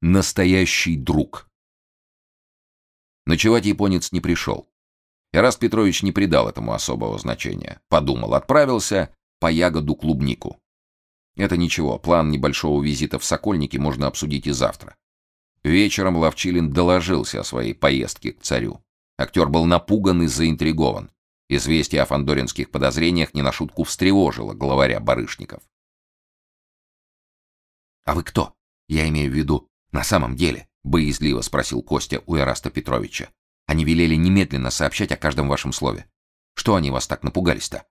Настоящий друг. Ночевать японец не пришел. Эраст Петрович не придал этому особого значения. Подумал, отправился по ягоду клубнику. Это ничего, план небольшого визита в Сокольники можно обсудить и завтра. Вечером Ловчилин доложился о своей поездке к царю. Актер был напуган и заинтригован. Известие о фандоринских подозрениях не на шутку встревожило главаря барышников. «А вы кто? Я имею в виду, на самом деле?» — боязливо спросил Костя у Эраста Петровича. «Они велели немедленно сообщать о каждом вашем слове. Что они вас так напугались-то?»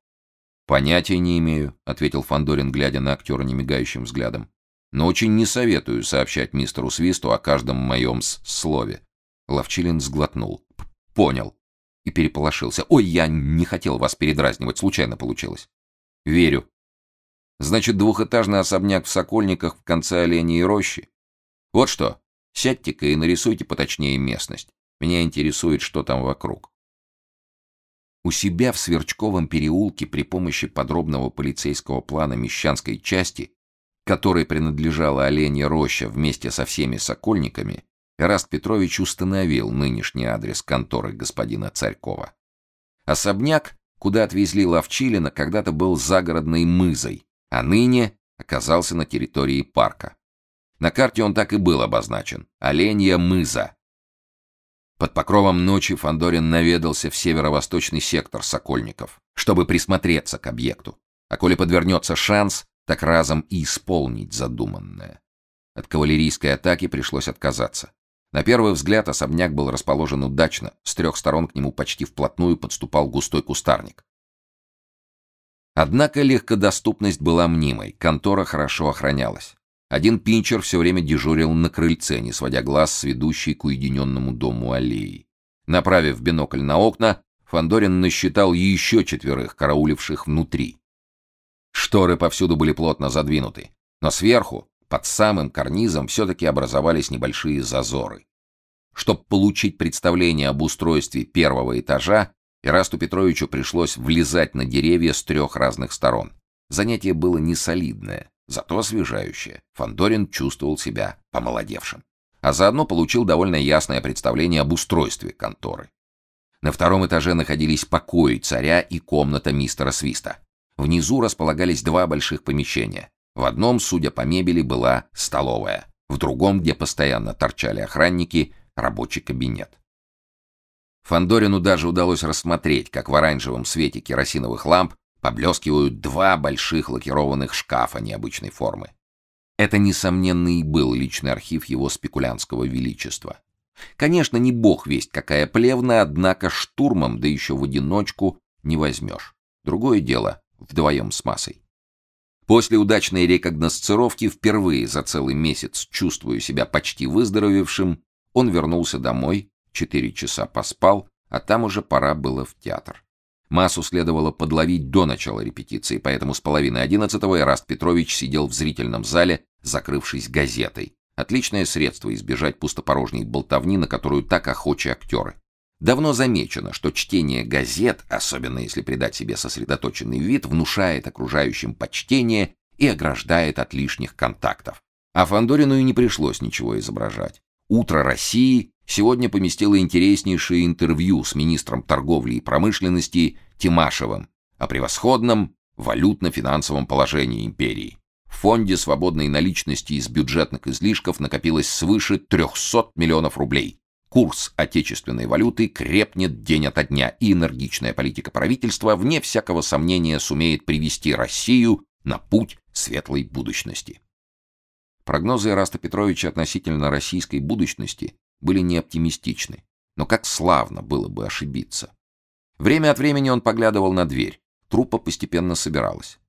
«Понятия не имею», — ответил Фандорин, глядя на актера немигающим взглядом. «Но очень не советую сообщать мистеру Свисту о каждом моем слове». Ловчилин сглотнул. «Понял». И переполошился. «Ой, я не хотел вас передразнивать, случайно получилось». «Верю». «Значит, двухэтажный особняк в Сокольниках в конце Оленей рощи? Вот что, сядьте-ка и нарисуйте поточнее местность. Меня интересует, что там вокруг». У себя в Сверчковом переулке при помощи подробного полицейского плана Мещанской части, которой принадлежала Оленья роща вместе со всеми сокольниками, Эраст Петрович установил нынешний адрес конторы господина Царькова. Особняк, куда отвезли Ловчилина, когда-то был загородной мызой, а ныне оказался на территории парка. На карте он так и был обозначен — Оленья мыза, под покровом ночи Фандорин наведался в северо-восточный сектор Сокольников, чтобы присмотреться к объекту. А коли подвернется шанс, так разом и исполнить задуманное. От кавалерийской атаки пришлось отказаться. На первый взгляд особняк был расположен удачно, с трех сторон к нему почти вплотную подступал густой кустарник. Однако легкодоступность была мнимой, контора хорошо охранялась. Один пинчер все время дежурил на крыльце, не сводя глаз с ведущей к уединенному дому аллеи. Направив бинокль на окна, Фандорин насчитал еще четверых, карауливших внутри. Шторы повсюду были плотно задвинуты, но сверху, под самым карнизом, все-таки образовались небольшие зазоры. Чтобы получить представление об устройстве первого этажа, Ирасту Петровичу пришлось влезать на деревья с трех разных сторон. Занятие было несолидное, Зато освежающее. Фандорин чувствовал себя помолодевшим. А заодно получил довольно ясное представление об устройстве конторы. На втором этаже находились покои царя и комната мистера Свиста. Внизу располагались два больших помещения. В одном, судя по мебели, была столовая. В другом, где постоянно торчали охранники, рабочий кабинет. Фандорину даже удалось рассмотреть, как в оранжевом свете керосиновых ламп Поблескивают два больших лакированных шкафа необычной формы. Это, несомненно, и был личный архив его спекулянского величества. Конечно, не бог весть какая плевна, однако штурмом, да еще в одиночку, не возьмешь. Другое дело вдвоем с массой. После удачной рекогносцировки, впервые за целый месяц чувствуя себя почти выздоровевшим, он вернулся домой, четыре часа поспал, а там уже пора было в театр. Массу следовало подловить до начала репетиции, поэтому с половины одиннадцатого Эраст Петрович сидел в зрительном зале, закрывшись газетой. Отличное средство избежать пустопорожней болтовни, на которую так охочи актеры. Давно замечено, что чтение газет, особенно если придать себе сосредоточенный вид, внушает окружающим почтение и ограждает от лишних контактов. А Фандорину и не пришлось ничего изображать. «Утро России» сегодня поместила интереснейшее интервью с министром торговли и промышленности Тимашевым о превосходном валютно-финансовом положении империи. В фонде свободной наличности из бюджетных излишков накопилось свыше 300 миллионов рублей. Курс отечественной валюты крепнет день ото дня, и энергичная политика правительства, вне всякого сомнения, сумеет привести Россию на путь светлой будущности. Прогнозы Ираста Петровича относительно российской будущности были неоптимистичны. Но как славно было бы ошибиться. Время от времени он поглядывал на дверь. Труппа постепенно собиралась.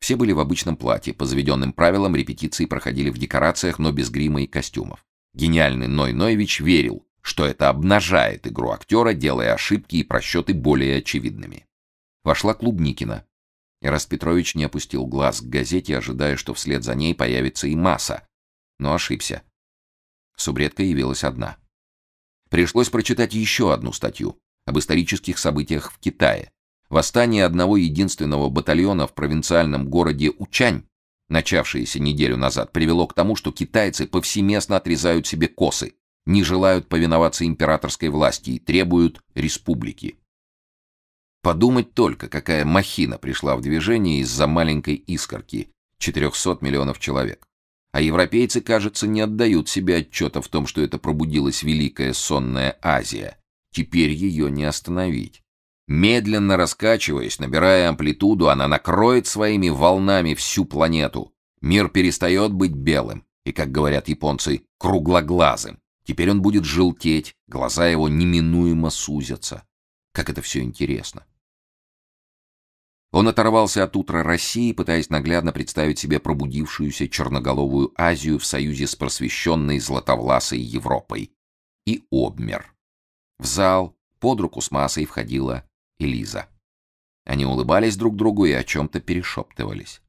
Все были в обычном платье, по заведенным правилам репетиции проходили в декорациях, но без грима и костюмов. Гениальный Ной Ноевич верил, что это обнажает игру актера, делая ошибки и просчеты более очевидными. Вошла Клубникина. Ираст Петрович не опустил глаз к газете, ожидая, что вслед за ней появится и масса. Но ошибся. Субредка явилась одна. Пришлось прочитать еще одну статью об исторических событиях в Китае. Восстание одного единственного батальона в провинциальном городе Учань начавшееся неделю назад, привело к тому, что китайцы повсеместно отрезают себе косы, не желают повиноваться императорской власти и требуют республики. Подумать только, какая махина пришла в движение из-за маленькой искорки 400 миллионов человек. А европейцы, кажется, не отдают себе отчета в том, что это пробудилась великая сонная Азия. Теперь ее не остановить. Медленно раскачиваясь, набирая амплитуду, она накроет своими волнами всю планету. Мир перестает быть белым и, как говорят японцы, круглоглазым. Теперь он будет желтеть, глаза его неминуемо сузятся. Как это все интересно. Он оторвался от утра России, пытаясь наглядно представить себе пробудившуюся черноголовую Азию в союзе с просвещенной златовласой Европой. И обмер. В зал под руку с массой входила Элиза. Они улыбались друг другу и о чем-то перешептывались.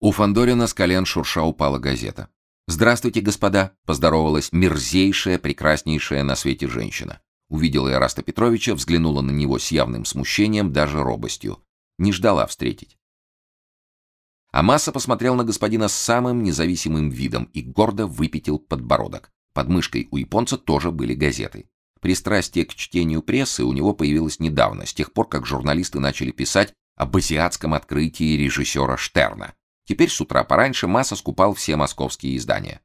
У Фандорина с колен шурша упала газета. «Здравствуйте, господа!» — поздоровалась мерзейшая, прекраснейшая на свете женщина. Увидела Ираста Петровича, взглянула на него с явным смущением, даже робостью. Не ждала встретить. А Масса посмотрел на господина с самым независимым видом и гордо выпятил подбородок. Под мышкой у японца тоже были газеты. Пристрастие к чтению прессы у него появилось недавно, с тех пор, как журналисты начали писать об азиатском открытии режиссера Штерна. Теперь с утра пораньше Масса скупал все московские издания.